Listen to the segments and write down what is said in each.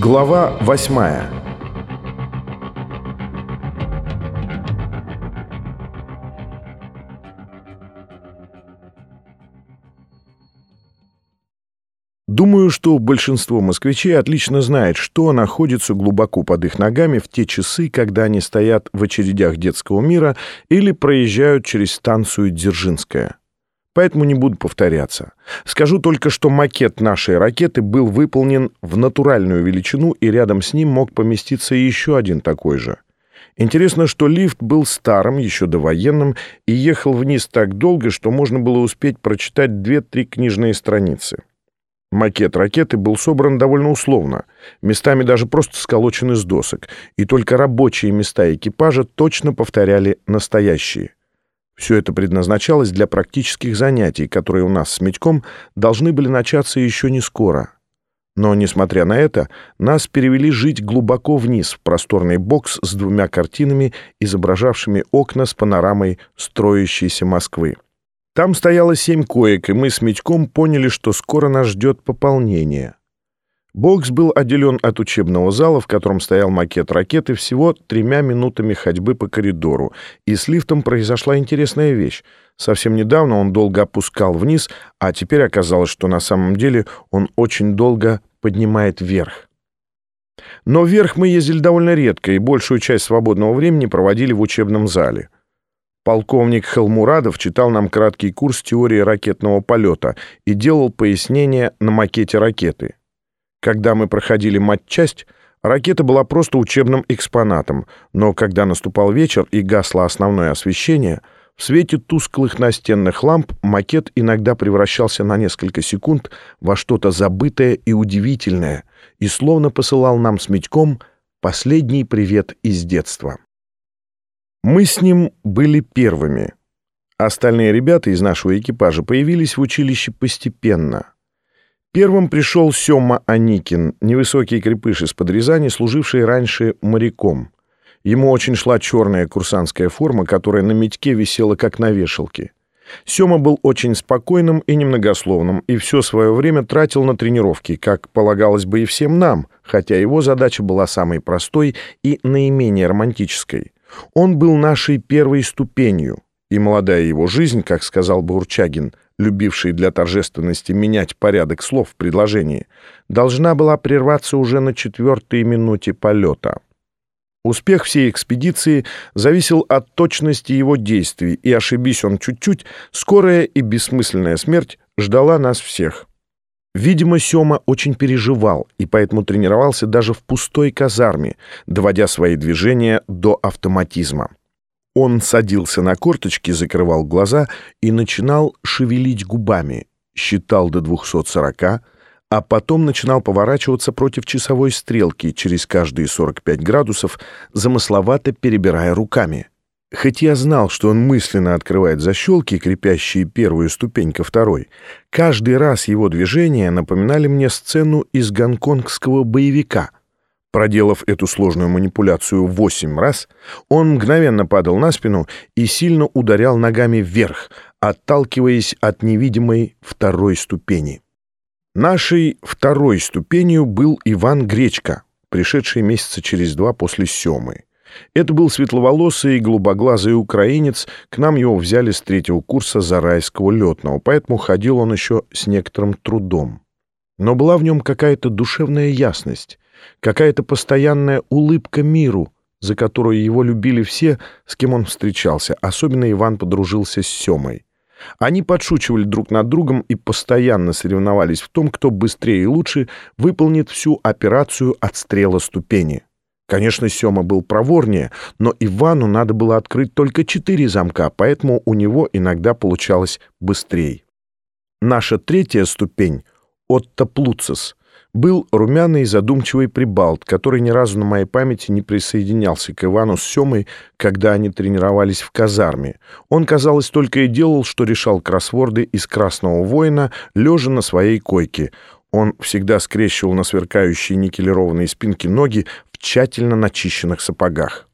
Глава восьмая Думаю, что большинство москвичей отлично знает, что находится глубоко под их ногами в те часы, когда они стоят в очередях детского мира или проезжают через станцию Дзержинская. Поэтому не буду повторяться. Скажу только, что макет нашей ракеты был выполнен в натуральную величину, и рядом с ним мог поместиться еще один такой же. Интересно, что лифт был старым, еще довоенным, и ехал вниз так долго, что можно было успеть прочитать две-три книжные страницы. Макет ракеты был собран довольно условно, местами даже просто сколочен из досок, и только рабочие места экипажа точно повторяли настоящие. Все это предназначалось для практических занятий, которые у нас с Митьком должны были начаться еще не скоро. Но, несмотря на это, нас перевели жить глубоко вниз, в просторный бокс с двумя картинами, изображавшими окна с панорамой строящейся Москвы. Там стояло семь коек, и мы с Митьком поняли, что скоро нас ждет пополнение. Бокс был отделен от учебного зала, в котором стоял макет ракеты, всего тремя минутами ходьбы по коридору, и с лифтом произошла интересная вещь. Совсем недавно он долго опускал вниз, а теперь оказалось, что на самом деле он очень долго поднимает вверх. Но вверх мы ездили довольно редко, и большую часть свободного времени проводили в учебном зале. Полковник Халмурадов читал нам краткий курс теории ракетного полета и делал пояснения на макете ракеты. Когда мы проходили матчасть, ракета была просто учебным экспонатом, но когда наступал вечер и гасло основное освещение, в свете тусклых настенных ламп макет иногда превращался на несколько секунд во что-то забытое и удивительное и словно посылал нам с Митьком последний привет из детства. Мы с ним были первыми. Остальные ребята из нашего экипажа появились в училище постепенно. Первым пришел Сёма Аникин, невысокий крепыш из-под Рязани, служивший раньше моряком. Ему очень шла черная курсантская форма, которая на медьке висела как на вешалке. Сёма был очень спокойным и немногословным, и все свое время тратил на тренировки, как полагалось бы и всем нам, хотя его задача была самой простой и наименее романтической — он был нашей первой ступенью, и молодая его жизнь, как сказал Бурчагин, любивший для торжественности менять порядок слов в предложении, должна была прерваться уже на четвертой минуте полета. Успех всей экспедиции зависел от точности его действий, и ошибись он чуть-чуть, скорая и бессмысленная смерть ждала нас всех. Видимо, Сёма очень переживал и поэтому тренировался даже в пустой казарме, доводя свои движения до автоматизма. Он садился на корточки, закрывал глаза и начинал шевелить губами, считал до 240, а потом начинал поворачиваться против часовой стрелки через каждые 45 градусов, замысловато перебирая руками. Хоть я знал, что он мысленно открывает защелки, крепящие первую ступень ко второй, каждый раз его движения напоминали мне сцену из гонконгского боевика. Проделав эту сложную манипуляцию восемь раз, он мгновенно падал на спину и сильно ударял ногами вверх, отталкиваясь от невидимой второй ступени. Нашей второй ступенью был Иван Гречка, пришедший месяца через два после Семы. Это был светловолосый и голубоглазый украинец, к нам его взяли с третьего курса Зарайского летного, поэтому ходил он еще с некоторым трудом. Но была в нем какая-то душевная ясность, какая-то постоянная улыбка миру, за которую его любили все, с кем он встречался, особенно Иван подружился с Семой. Они подшучивали друг над другом и постоянно соревновались в том, кто быстрее и лучше выполнит всю операцию отстрела ступени. Конечно, Сёма был проворнее, но Ивану надо было открыть только четыре замка, поэтому у него иногда получалось быстрее. Наша третья ступень, Отто Плуцис, был румяный задумчивый прибалт, который ни разу на моей памяти не присоединялся к Ивану с Семой, когда они тренировались в казарме. Он, казалось, только и делал, что решал кроссворды из «Красного воина», лежа на своей койке. Он всегда скрещивал на сверкающие никелированные спинки ноги тщательно начищенных сапогах.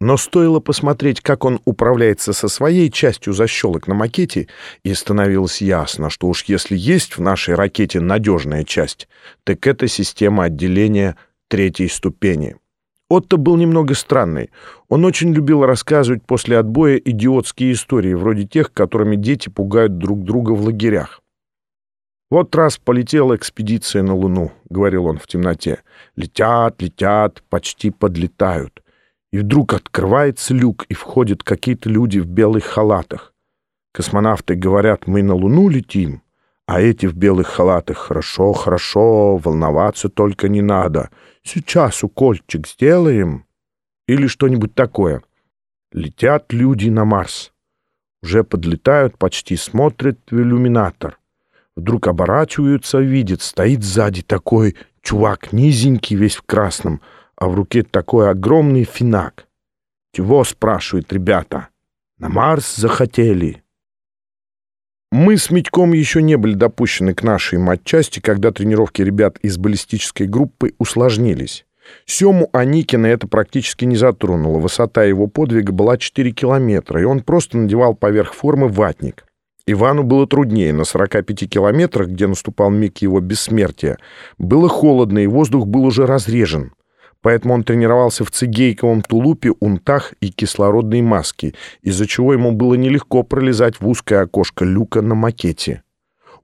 Но стоило посмотреть, как он управляется со своей частью защелок на макете, и становилось ясно, что уж если есть в нашей ракете надежная часть, так это система отделения третьей ступени. Отто был немного странный. Он очень любил рассказывать после отбоя идиотские истории, вроде тех, которыми дети пугают друг друга в лагерях. «Вот раз полетела экспедиция на Луну», — говорил он в темноте. «Летят, летят, почти подлетают. И вдруг открывается люк, и входят какие-то люди в белых халатах. Космонавты говорят, мы на Луну летим, а эти в белых халатах «Хорошо, хорошо, волноваться только не надо. Сейчас укольчик сделаем». Или что-нибудь такое. Летят люди на Марс. Уже подлетают, почти смотрят в иллюминатор. Вдруг оборачиваются, видят, стоит сзади такой чувак, низенький, весь в красном, а в руке такой огромный финак. «Чего?» — спрашивают ребята. «На Марс захотели». Мы с Митьком еще не были допущены к нашей матчасти, когда тренировки ребят из баллистической группы усложнились. Сему Аникина это практически не затронуло. Высота его подвига была 4 километра, и он просто надевал поверх формы ватник. Ивану было труднее. На 45 километрах, где наступал миг его бессмертия, было холодно, и воздух был уже разрежен поэтому он тренировался в цигейковом тулупе, унтах и кислородной маске, из-за чего ему было нелегко пролезать в узкое окошко люка на макете.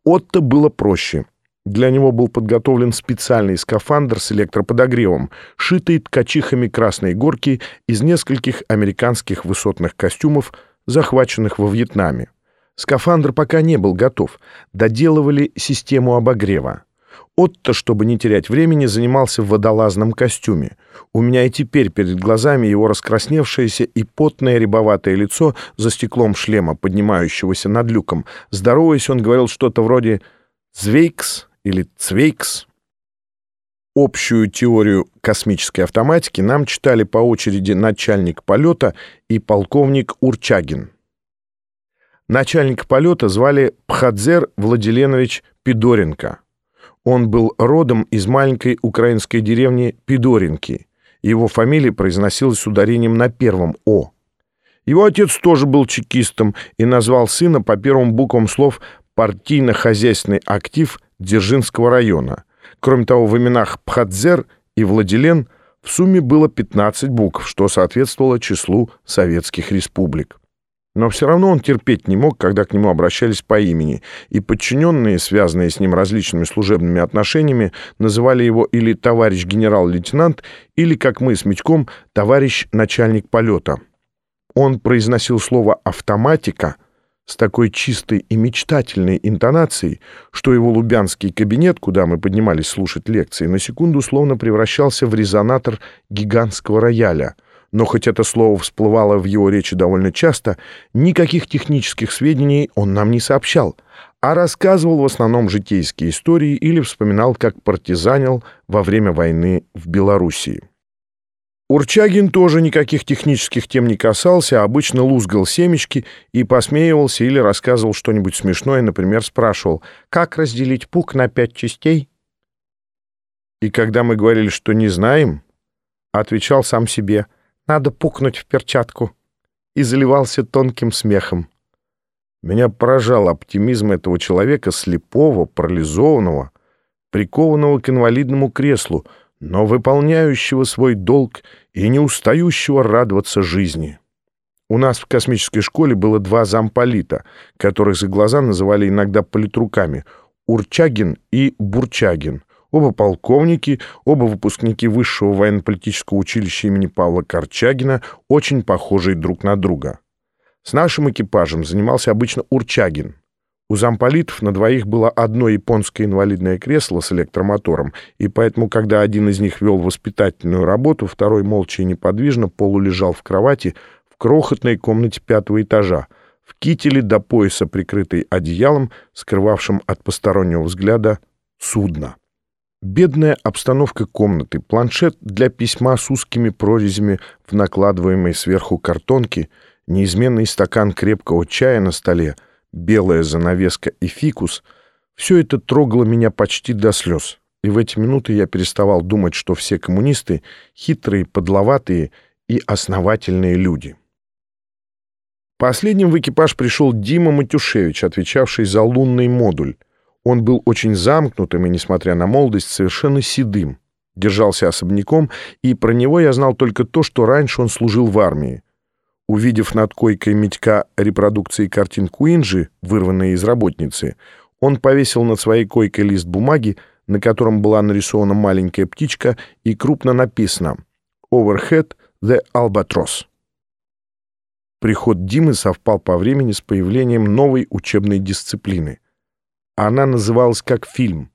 Отто было проще. Для него был подготовлен специальный скафандр с электроподогревом, шитый ткачихами красной горки из нескольких американских высотных костюмов, захваченных во Вьетнаме. Скафандр пока не был готов, доделывали систему обогрева. Отто, чтобы не терять времени, занимался в водолазном костюме. У меня и теперь перед глазами его раскрасневшееся и потное рябоватое лицо за стеклом шлема, поднимающегося над люком. Здороваясь, он говорил что-то вроде «Звейкс» или «Цвейкс». Общую теорию космической автоматики нам читали по очереди начальник полета и полковник Урчагин. Начальник полета звали Пхадзер Владиленович Пидоренко. Он был родом из маленькой украинской деревни Пидоринки. Его фамилия произносилась с ударением на первом «о». Его отец тоже был чекистом и назвал сына по первым буквам слов «партийно-хозяйственный актив Дзержинского района». Кроме того, в именах Пхадзер и Владилен в сумме было 15 букв, что соответствовало числу советских республик. Но все равно он терпеть не мог, когда к нему обращались по имени, и подчиненные, связанные с ним различными служебными отношениями, называли его или товарищ генерал-лейтенант, или, как мы с Митьком, товарищ начальник полета. Он произносил слово «автоматика» с такой чистой и мечтательной интонацией, что его лубянский кабинет, куда мы поднимались слушать лекции, на секунду словно превращался в резонатор гигантского рояля — но хоть это слово всплывало в его речи довольно часто, никаких технических сведений он нам не сообщал, а рассказывал в основном житейские истории или вспоминал, как партизанил во время войны в Белоруссии. Урчагин тоже никаких технических тем не касался, а обычно лузгал семечки и посмеивался или рассказывал что-нибудь смешное, например, спрашивал, как разделить пук на пять частей? И когда мы говорили, что не знаем, отвечал сам себе – надо пукнуть в перчатку. И заливался тонким смехом. Меня поражал оптимизм этого человека, слепого, парализованного, прикованного к инвалидному креслу, но выполняющего свой долг и не устающего радоваться жизни. У нас в космической школе было два замполита, которых за глаза называли иногда политруками — Урчагин и Бурчагин. Оба полковники, оба выпускники Высшего военно-политического училища имени Павла Корчагина, очень похожие друг на друга. С нашим экипажем занимался обычно Урчагин. У замполитов на двоих было одно японское инвалидное кресло с электромотором, и поэтому, когда один из них вел воспитательную работу, второй молча и неподвижно полулежал в кровати в крохотной комнате пятого этажа, в кителе до пояса, прикрытой одеялом, скрывавшим от постороннего взгляда судно. Бедная обстановка комнаты, планшет для письма с узкими прорезями в накладываемой сверху картонке, неизменный стакан крепкого чая на столе, белая занавеска и фикус — все это трогало меня почти до слез. И в эти минуты я переставал думать, что все коммунисты — хитрые, подловатые и основательные люди. Последним в экипаж пришел Дима Матюшевич, отвечавший за лунный модуль. Он был очень замкнутым и, несмотря на молодость, совершенно седым. держался особняком, и про него я знал только то, что раньше он служил в армии. Увидев над койкой Митька репродукции картин Куинджи, вырванные из работницы, он повесил над своей койкой лист бумаги, на котором была нарисована маленькая птичка и крупно написано «Overhead the Albatross». Приход Димы совпал по времени с появлением новой учебной дисциплины. Она называлась как фильм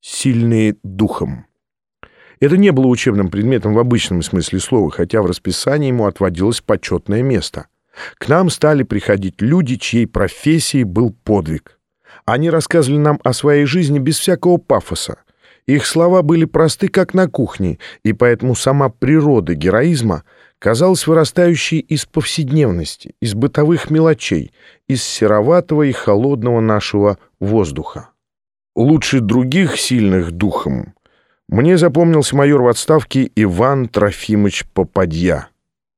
«Сильные духом». Это не было учебным предметом в обычном смысле слова, хотя в расписании ему отводилось почетное место. К нам стали приходить люди, чьей профессией был подвиг. Они рассказывали нам о своей жизни без всякого пафоса. Их слова были просты, как на кухне, и поэтому сама природа героизма казалась вырастающей из повседневности, из бытовых мелочей, из сероватого и холодного нашего воздуха. Лучше других сильных духом мне запомнился майор в отставке Иван Трофимович Попадья.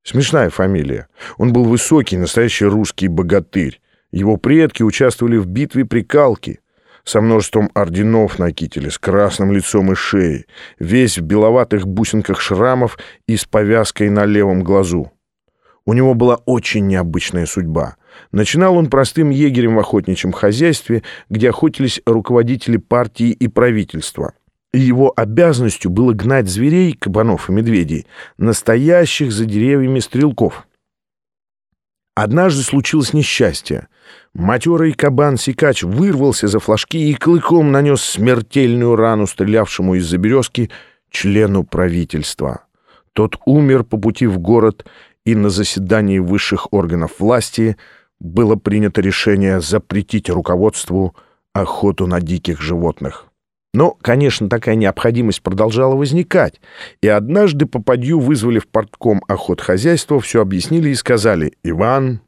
Смешная фамилия. Он был высокий, настоящий русский богатырь. Его предки участвовали в битве при Калке со множеством орденов на кителе, с красным лицом и шеей, весь в беловатых бусинках шрамов и с повязкой на левом глазу. У него была очень необычная судьба. Начинал он простым егерем в охотничьем хозяйстве, где охотились руководители партии и правительства — и его обязанностью было гнать зверей, кабанов и медведей, настоящих за деревьями стрелков. Однажды случилось несчастье. Матерый кабан-сикач вырвался за флажки и клыком нанес смертельную рану стрелявшему из-за березки члену правительства. Тот умер по пути в город, и на заседании высших органов власти было принято решение запретить руководству охоту на диких животных. Но, конечно, такая необходимость продолжала возникать, и однажды попадью вызвали в портком охотхозяйства, все объяснили и сказали «Иван,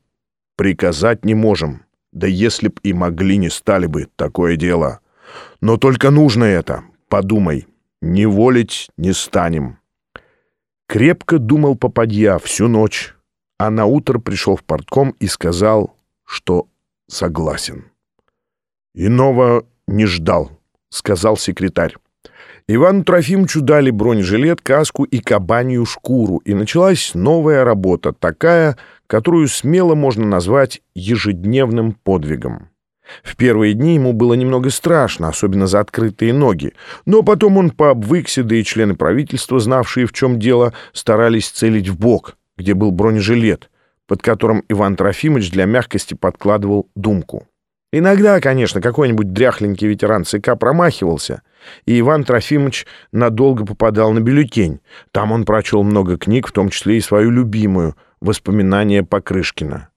приказать не можем, да если б и могли, не стали бы, такое дело. Но только нужно это, подумай, не волить не станем». Крепко думал попадья всю ночь, а на утро пришел в портком и сказал, что согласен. Иного не ждал. — сказал секретарь. Ивану Трофимовичу дали бронежилет, каску и кабанью шкуру, и началась новая работа, такая, которую смело можно назвать ежедневным подвигом. В первые дни ему было немного страшно, особенно за открытые ноги, но потом он пообвыкся, да и члены правительства, знавшие в чем дело, старались целить в бок, где был бронежилет, под которым Иван Трофимович для мягкости подкладывал думку. Иногда, конечно, какой-нибудь дряхленький ветеран ЦК промахивался, и Иван Трофимович надолго попадал на бюллетень. Там он прочел много книг, в том числе и свою любимую «Воспоминания Покрышкина».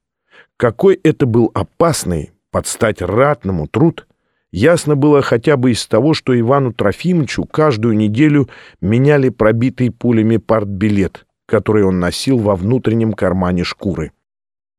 Какой это был опасный, под стать ратному труд, ясно было хотя бы из того, что Ивану Трофимовичу каждую неделю меняли пробитый пулями партбилет, который он носил во внутреннем кармане шкуры.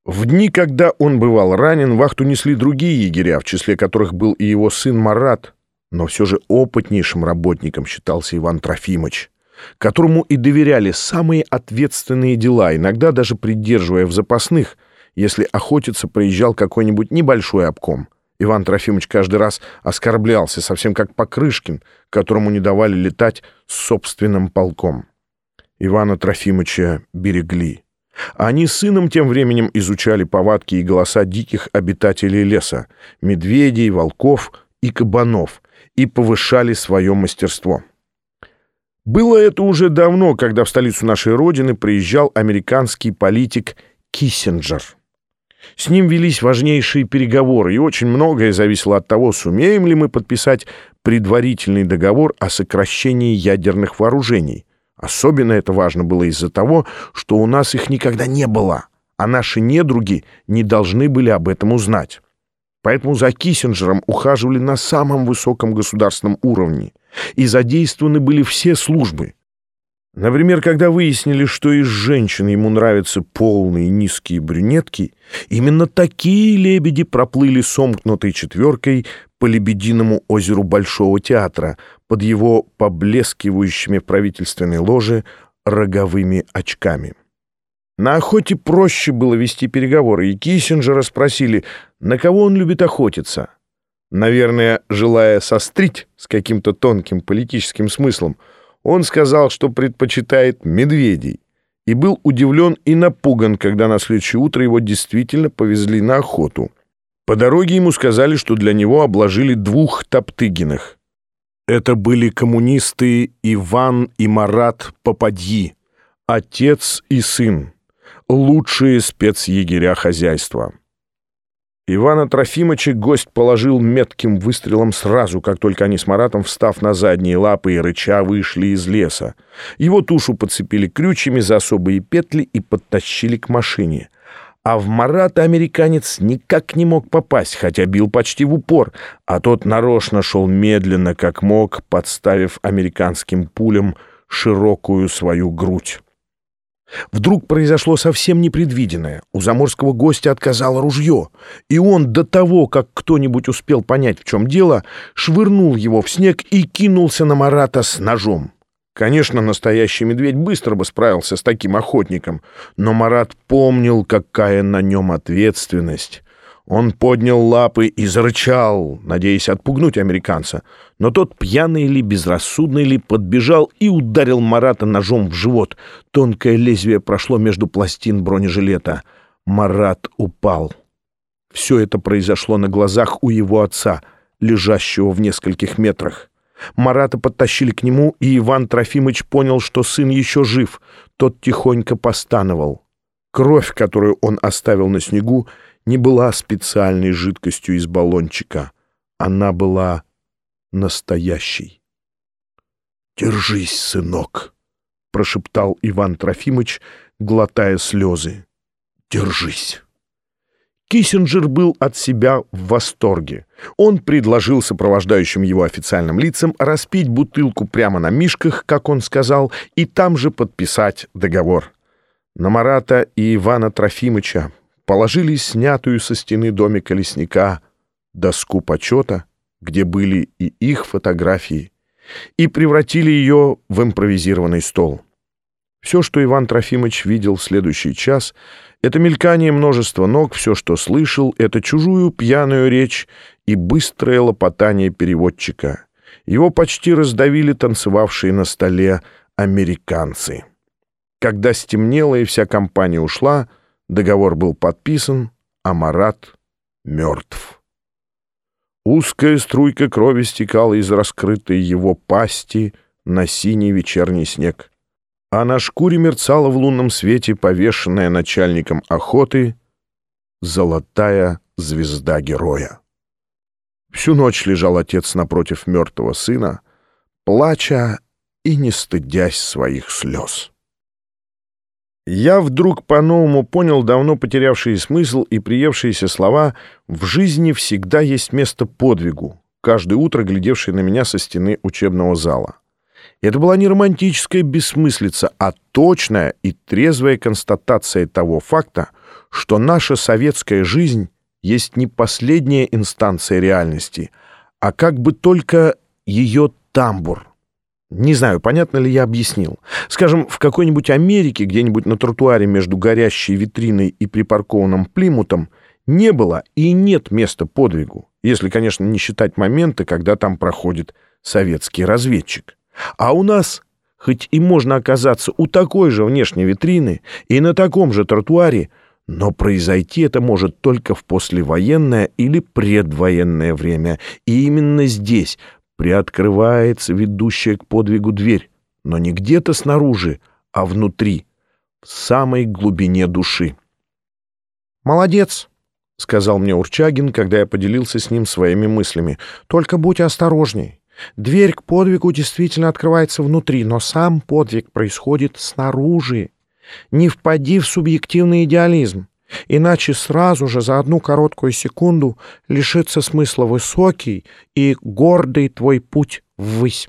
В дни, когда он бывал ранен, вахту несли другие егеря, в числе которых был и его сын Марат, но все же опытнейшим работником считался Иван Трофимович, которому и доверяли самые ответственные дела, иногда даже придерживая в запасных, если охотиться приезжал какой-нибудь небольшой обком. Иван Трофимович каждый раз оскорблялся, совсем как Покрышкин, которому не давали летать с собственным полком. Ивана Трофимовича берегли. Они с сыном тем временем изучали повадки и голоса диких обитателей леса, медведей, волков и кабанов, и повышали свое мастерство. Было это уже давно, когда в столицу нашей Родины приезжал американский политик Киссинджер. С ним велись важнейшие переговоры, и очень многое зависело от того, сумеем ли мы подписать предварительный договор о сокращении ядерных вооружений – Особенно это важно было из-за того, что у нас их никогда не было, а наши недруги не должны были об этом узнать. Поэтому за Киссинджером ухаживали на самом высоком государственном уровне, и задействованы были все службы. Например, когда выяснили, что из женщин ему нравятся полные низкие брюнетки, именно такие лебеди проплыли сомкнутой четверкой по Лебединому озеру Большого театра под его поблескивающими в правительственной ложе роговыми очками. На охоте проще было вести переговоры, и Киссинджера спросили, на кого он любит охотиться. Наверное, желая сострить с каким-то тонким политическим смыслом, Он сказал, что предпочитает медведей, и был удивлен и напуган, когда на следующее утро его действительно повезли на охоту. По дороге ему сказали, что для него обложили двух Топтыгиных. Это были коммунисты Иван и Марат Попадьи, отец и сын, лучшие спецъегеря хозяйства. Ивана Трофимовича гость положил метким выстрелом сразу, как только они с Маратом, встав на задние лапы и рыча, вышли из леса. Его тушу подцепили крючьями за особые петли и подтащили к машине. А в Марата американец никак не мог попасть, хотя бил почти в упор, а тот нарочно шел медленно, как мог, подставив американским пулям широкую свою грудь. Вдруг произошло совсем непредвиденное. У заморского гостя отказало ружье, и он до того, как кто-нибудь успел понять, в чем дело, швырнул его в снег и кинулся на Марата с ножом. Конечно, настоящий медведь быстро бы справился с таким охотником, но Марат помнил, какая на нем ответственность. Он поднял лапы и зарычал, надеясь отпугнуть американца. Но тот, пьяный ли, безрассудный ли, подбежал и ударил Марата ножом в живот. Тонкое лезвие прошло между пластин бронежилета. Марат упал. Все это произошло на глазах у его отца, лежащего в нескольких метрах. Марата подтащили к нему, и Иван Трофимович понял, что сын еще жив. Тот тихонько постановал. Кровь, которую он оставил на снегу, не была специальной жидкостью из баллончика. Она была настоящей. «Держись, сынок!» — прошептал Иван Трофимович, глотая слезы. «Держись!» Киссинджер был от себя в восторге. Он предложил сопровождающим его официальным лицам распить бутылку прямо на мишках, как он сказал, и там же подписать договор. На Марата и Ивана Трофимыча положили снятую со стены домика лесника доску почета, где были и их фотографии, и превратили ее в импровизированный стол. Все, что Иван Трофимович видел в следующий час, это мелькание множества ног, все, что слышал, это чужую пьяную речь и быстрое лопотание переводчика. Его почти раздавили танцевавшие на столе американцы. Когда стемнело и вся компания ушла — Договор был подписан, а Марат мертв. Узкая струйка крови стекала из раскрытой его пасти на синий вечерний снег, а на шкуре мерцала в лунном свете повешенная начальником охоты золотая звезда героя. Всю ночь лежал отец напротив мертвого сына, плача и не стыдясь своих слез. Я вдруг по-новому понял давно потерявшие смысл и приевшиеся слова «в жизни всегда есть место подвигу», каждое утро глядевший на меня со стены учебного зала. Это была не романтическая бессмыслица, а точная и трезвая констатация того факта, что наша советская жизнь есть не последняя инстанция реальности, а как бы только ее тамбур — не знаю, понятно ли я объяснил. Скажем, в какой-нибудь Америке, где-нибудь на тротуаре между горящей витриной и припаркованным Плимутом, не было и нет места подвигу, если, конечно, не считать моменты, когда там проходит советский разведчик. А у нас, хоть и можно оказаться у такой же внешней витрины и на таком же тротуаре, но произойти это может только в послевоенное или предвоенное время. И именно здесь, приоткрывается ведущая к подвигу дверь, но не где-то снаружи, а внутри, в самой глубине души. «Молодец!» — сказал мне Урчагин, когда я поделился с ним своими мыслями. «Только будь осторожней. Дверь к подвигу действительно открывается внутри, но сам подвиг происходит снаружи. Не впади в субъективный идеализм. Иначе сразу же за одну короткую секунду лишится смысла высокий и гордый твой путь ввысь.